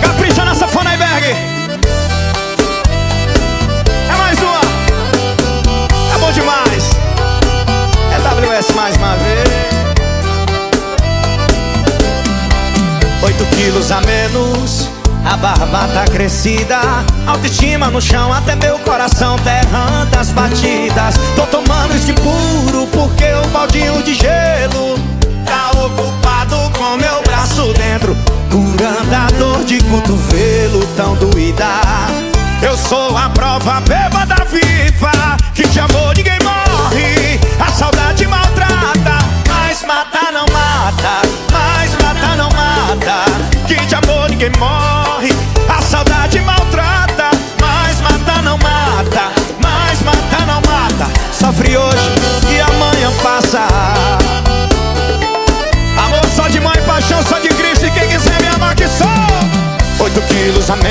Capricha nessa Fonaiberg. É mais uma. É bom demais. É WS mais uma vez. Oito quilos a menos. A barba tá crescida, autoestima no chão, até meu coração terrando as batidas. Tô tomando uísque puro de cotovelo tão doída. Eu sou a prova bêbada viva que de amor ninguém morre, a saudade maltrata, mas mata não mata, mas mata não mata, que de amor ninguém morre,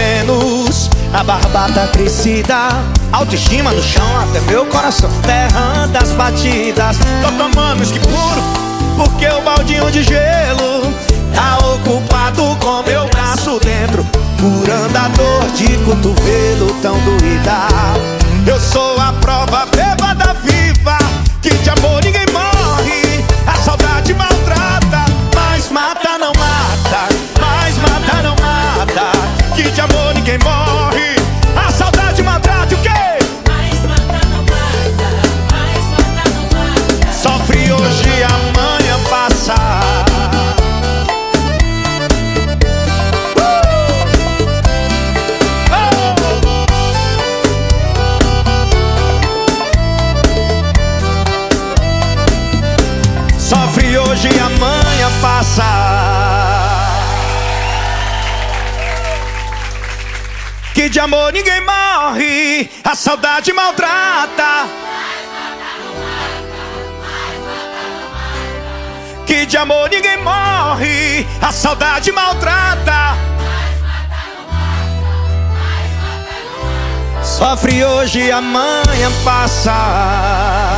menos. A barba tá crescida Autoestima no chão até meu coração Terrando as batidas. Tô tomando uísque puro Porque o baldinho de gelo Tá ocupado com meu braço dentro Curando a dor de cotovelo tão doída. Eu sou a prova Que de amor ninguém morre A saudade maltrata o quê? Mais mata não mata, mais mata não mata. Sofre hoje e amanhã passa Uh! Oh! Sofre hoje e amanhã passa. Que de amor ninguém morre, a saudade maltrata. Que de amor ninguém morre, a saudade maltrata. Sofre hoje amanhã passa.